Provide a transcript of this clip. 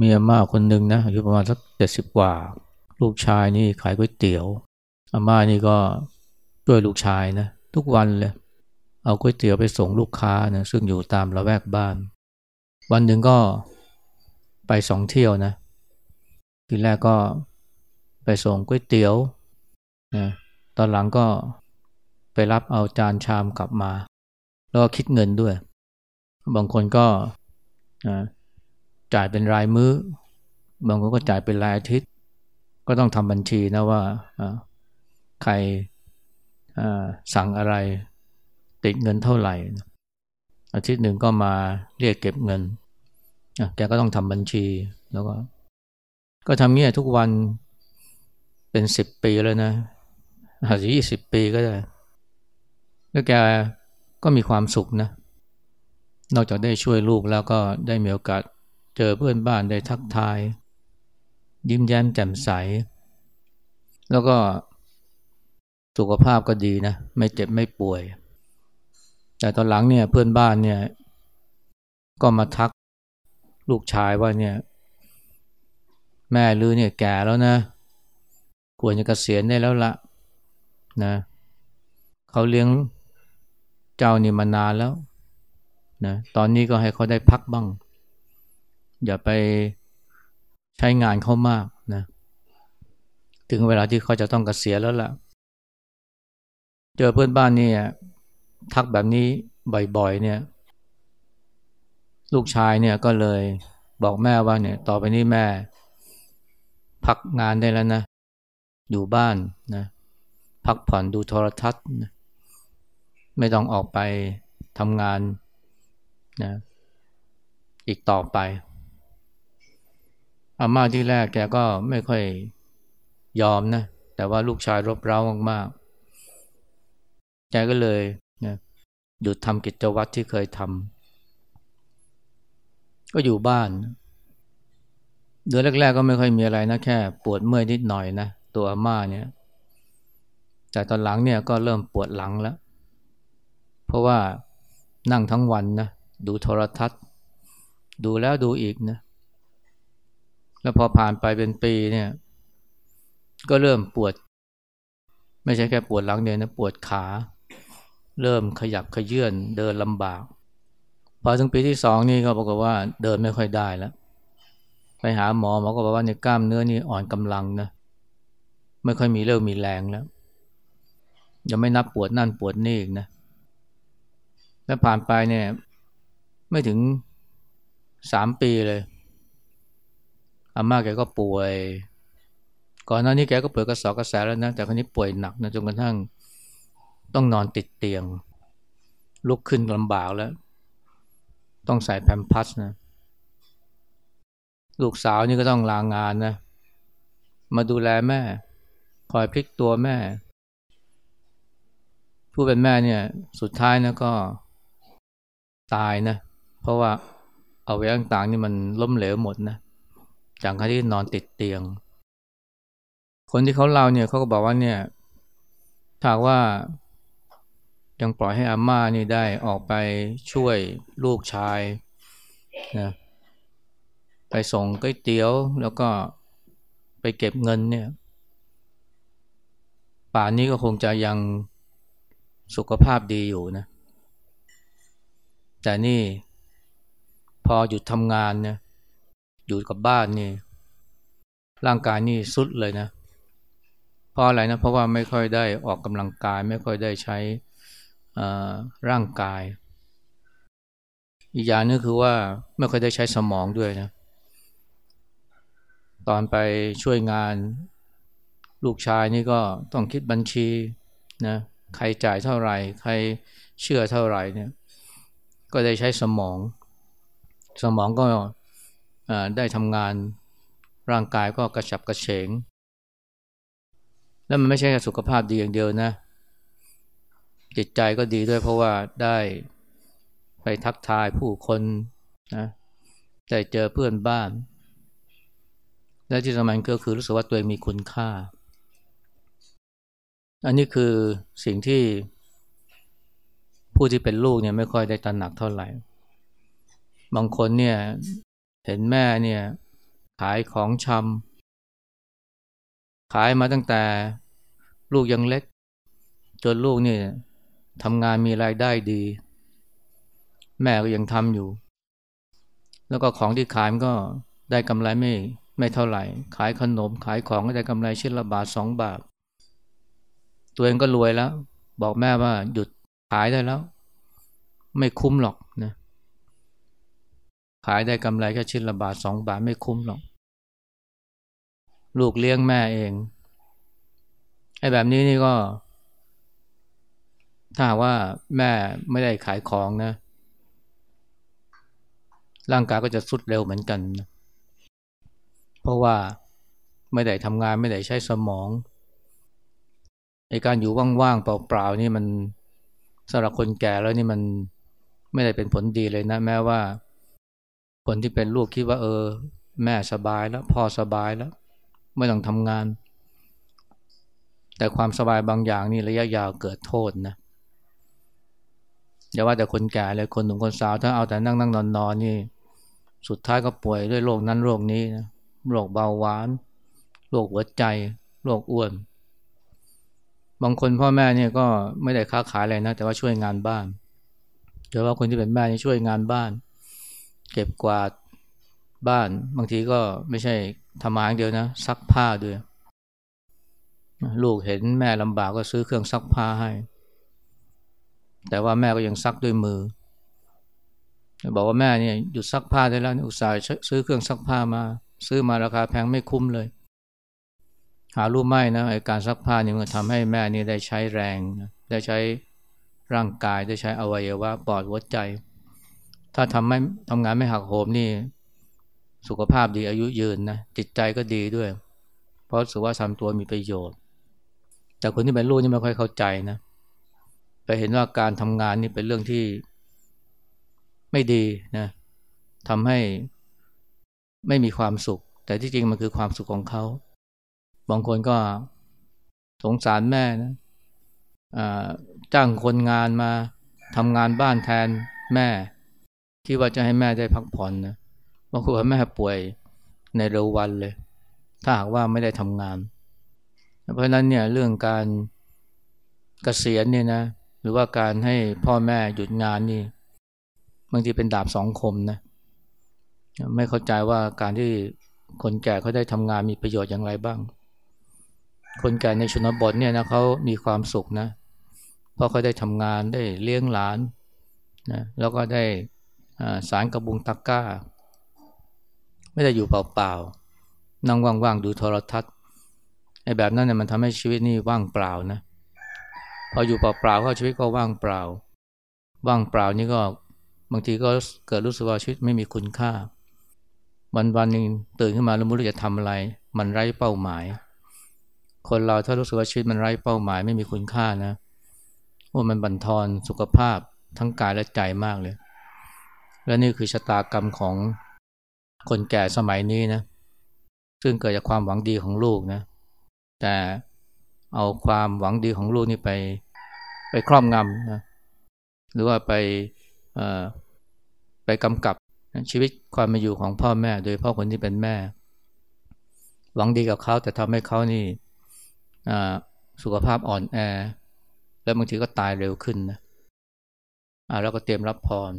มีอาม่าคนหนึ่งนะอายุประมาณสักเจ็ดสิบกว่า ลูกชายนี่ขายก๋วยเตี๋ยวอาม่านี่ก็ช่วยลูกชายนะทุกวันเลยเอาก๋วยเตี๋ยวไปส่งลูกค้านะซึ่งอยู่ตามละแวกบ้าน วันหนึ่งก็ไปสองเที่ยวนะทีแรกก็ไปส่งก๋วยเตี๋ยวนะตอนหลังก็ไปรับเอาจานชามกลับมา แล้วก็คิดเงินด้วย บางคนก็ จ่ายเป็นรายมือ้อบางคนก็จ่ายเป็นรายอาทิตย์ ก็ต้องทำบัญชีนะว่าใครสั่งอะไรติดเงินเท่าไหร่ อาทิตย์หนึ่งก็มาเรียกเก็บเงินแกก็ต้องทำบัญชีแล้วก็ ก็ทำเงี้ยทุกวันเป็นสิบปีแล้วนะอาจจะยี่สิบปีก็ได้ แล้วแกก็มีความสุขนะ นอกจากได้ช่วยลูกแล้วก็ได้มีโอกาส เจอเพื่อนบ้านได้ทักทาย ยิ้มแย้มแจ่มใส แล้วก็สุขภาพก็ดีนะ ไม่เจ็บไม่ป่วย แต่ตอนหลังเนี่ยเพื่อนบ้านเนี่ย ก็มาทักลูกชายว่าเนี่ย แม่ลือเนี่ยแก่แล้วนะควรจะเกษียณได้แล้วละนะเขาเลี้ยงเจ้านี่มานานแล้วนะตอนนี้ก็ให้เขาได้พักบ้าง อย่าไปใช้งานเขามากนะ ถึงเวลาที่เขาจะต้องกเกษียณแล้วล่ะ เจอเพื่อนบ้านนี่ทักแบบนี้บ่อยๆเนี่ย ลูกชายเนี่ยก็เลยบอกแม่ว่าเนี่ย ต่อไปนี้แม่ พักงานได้แล้วนะ อยู่บ้านนะ พักผ่อนดูโทรทัศน์นะไม่ต้องออกไปทำงานนะอีกต่อไป อาม่าที่แรกแกก็ไม่ค่อยยอมนะ แต่ว่าลูกชายรบเร้ามากๆแกก็เลยนะหยุดทำกิจวัตรที่เคยทำก็อยู่บ้าน เดือนแรกๆก็ไม่ค่อยมีอะไรนะ แค่ปวดเมื่อยนิดหน่อยนะ ตัวอาม่าเนี่ย แต่ตอนหลังเนี่ยก็เริ่มปวดหลังแล้ว เพราะว่านั่งทั้งวันนะ ดูโทรทัศน์ ดูแล้วดูอีกนะ แล้วพอผ่านไปเป็นปีเนี่ย ก็เริ่มปวด ไม่ใช่แค่ปวดหลังเดียวนะปวดขา เริ่มขยับขยื่นเดินลำบาก พอถึงปีที่สองนี่ก็บอกว่าเดินไม่ค่อยได้แล้วไปหาหมอหมอก็บอกว่าในกล้ามเนื้อนี่อ่อนกำลังนะไม่ค่อยมีเรื่องมีแรงแล้วยังไม่นับปวดนั่นปวดนี่อีกนะ แล้วผ่านไปเนี่ย ไม่ถึงสามปีเลย อาม่าแกก็ป่วย ก่อนหน้านี้แกก็ป่วยกระสอบกระแสแล้วนะ แต่ครั้นี้ป่วยหนักนะจนกระทั่งต้องนอนติดเตียง ลุกขึ้นลำบากแล้ว ต้องใส่แพมพัสนะ ลูกสาวนี่ก็ต้องลางงานนะ มาดูแลแม่ คอยพลิกตัวแม่ ผู้เป็นแม่เนี่ย สุดท้ายนะก็ตายนะ เพราะว่าเอาไว้ต่างๆนี่มันล้มเหลวหมดนะ จากการที่นอนติดเตียง คนที่เขาเล่าเนี่ยเขาก็บอกว่าเนี่ยถ้าว่ายังปล่อยให้อาม่านี่ได้ออกไปช่วยลูกชายนะไปส่งก๋วยเตี๋ยวแล้วก็ไปเก็บเงินเนี่ย ป่านนี้ก็คงจะยังสุขภาพดีอยู่นะ แต่นี่พอหยุดทำงานเนี่ย อยู่กับบ้านนี่ ร่างกายนี่สุดเลยนะ เพราะอะไรนะ เพราะว่าไม่ค่อยได้ออกกำลังกาย ไม่ค่อยได้ใช้ร่างกาย อีกอย่างนึงคือว่าไม่ค่อยได้ใช้สมองด้วยนะ ตอนไปช่วยงานลูกชายนี่ก็ต้องคิดบัญชีนะใครจ่ายเท่าไหร่ ใครเชื่อเท่าไหร่เนี่ย ก็ได้ใช้สมอง สมองก็ ได้ทำงานร่างกายก็กระฉับกระเฉง แล้วมันไม่ใช่แค่สุขภาพดีอย่างเดียวนะ จิตใจก็ดีด้วยเพราะว่าได้ไปทักทายผู้คนนะได้เจอเพื่อนบ้าน และที่สำคัญก็คือรู้สึกว่าตัวเองมีคุณค่า อันนี้คือสิ่งที่ผู้ที่เป็นลูกเนี่ยไม่ค่อยได้ตระหนักเท่าไหร่ บางคนเนี่ย เห็นแม่เนี่ยขายของชำขายมาตั้งแต่ลูกยังเล็ก จนลูกเนี่ยทำงานมีรายได้ดี แม่ก็ยังทำอยู่ แล้วก็ของที่ขายมันก็ได้กำไรไม่ไม่เท่าไหร่ ขายขนมขายของก็ได้กำไรชิ้นละบาทสองบาท ตัวเองก็รวยแล้ว บอกแม่ว่าหยุดขายได้แล้ว ไม่คุ้มหรอกนะ ขายได้กำไรแค่ชิ้นละบาทสองบาทไม่คุ้มหรอก ลูกเลี้ยงแม่เอง ไอ้แบบนี้นี่ก็ ถ้าว่าแม่ไม่ได้ขายของนะ ร่างกายก็จะสุดเร็วเหมือนกันนะเพราะว่าไม่ได้ทำงานไม่ได้ใช้สมองไอการอยู่ว่างๆเปล่าๆนี่มันสำหรับคนแก่แล้วนี่มันไม่ได้เป็นผลดีเลยนะ แม้ว่า คนที่เป็นลูกคิดว่า เออ แม่สบายแล้วพ่อสบายแล้ว ไม่ต้องทำงาน แต่ความสบายบางอย่างนี่ระยะยาวเกิดโทษนะอย่าว่าแต่คนแก่เลยคนหนุ่มคนสาว ถ้าเอาแต่นั่งนั่งนอนนอนนี่ สุดท้ายก็ป่วยด้วยโรคนั้นโรคนี้นะโรคเบาหวานโรคหัวใจโรคอ้วน บางคนพ่อแม่เนี่ยก็ไม่ได้ค้าขายอะไรนะ แต่ว่าช่วยงานบ้านโดยว่าคนที่เป็นแม่นี่ช่วยงานบ้าน เก็บกวาดบ้าน บางทีก็ไม่ใช่ทำมาอย่างเดียวนะ ซักผ้าด้วย ลูกเห็นแม่ลำบากก็ซื้อเครื่องซักผ้าให้ แต่ว่าแม่ก็ยังซักด้วยมือ บอกว่าแม่เนี่ยหยุดซักผ้าได้แล้วอุตส่าห์ซื้อเครื่องซักผ้ามา ซื้อมาราคาแพงไม่คุ้มเลย หารู้ไหมนะไอการซักผ้านี่มันทำให้แม่นี่ได้ใช้แรงได้ใช้ร่างกายได้ใช้อวัยวะปอดหัวใจ ถ้าทำไม่ทำงานไม่หักโหมนี่ สุขภาพดีอายุยืนนะจิตใจก็ดีด้วย เพราะรู้สึกว่าทำตัวมีประโยชน์ แต่คนที่เป็นลูกนี่ไม่ค่อยเข้าใจนะไปเห็นว่าการทำงานนี่เป็นเรื่องที่ไม่ดีนะทำให้ไม่มีความสุข แต่ที่จริงมันคือความสุขของเขาบางคนก็สงสารแม่นะจ้างคนงานมาทำงานบ้านแทนแม่ คิดว่าจะให้แม่ได้พักผ่อนนะบางคนแม่ป่วยในเร็ววันเลย ถ้าหากว่าไม่ได้ทำงาน เพราะนั้นเนี่ยเรื่องการเกษียณเนี่ยนะหรือว่าการให้พ่อแม่หยุดงานนี่บางทีเป็นดาบสองคมนะไม่เข้าใจว่าการที่คนแก่เขาได้ทำงานมีประโยชน์อย่างไรบ้าง คนแก่ในชนบทเนี่ยนะเขามีความสุขนะเพราะเขาได้ทำงานได้เลี้ยงหลานนะแล้วก็ได้ สารกระบุงตะกก้า ไม่ได้อยู่เปล่าๆ นั่งว่างๆ ดูโทรทัศน์ไอ้แบบนั้นเนี่ยมันทำให้ชีวิตนี่ว่างเปล่านะ พออยู่เปล่าๆก็ชีวิตก็ว่างเปล่า ว่างเปล่านี่ก็บางทีก็เกิดรู้สึกว่าชีวิตไม่มีคุณค่า วันวันหนึ่งตื่นขึ้นมาแล้วไม่รู้จะทำอะไร มันไร้เป้าหมาย คนเราถ้ารู้สึกว่าชีวิตมันไร้เป้าหมายไม่มีคุณค่านะว่ามันบั่นทอนสุขภาพทั้งกายและใจมากเลย และนี่คือชะตากรรมของคนแก่สมัยนี้นะ ซึ่งเกิดจากความหวังดีของลูกนะ แต่เอาความหวังดีของลูกนี่ไปไปครอบงำนะ หรือว่าไปไปกำกับชีวิตความเป็นอยู่ของพ่อแม่ โดยพ่อคนที่เป็นแม่ หวังดีกับเขาแต่ทำให้เขานี่สุขภาพอ่อนแอ แล้วบางทีก็ตายเร็วขึ้นนะแล้วก็เตรียมรับพร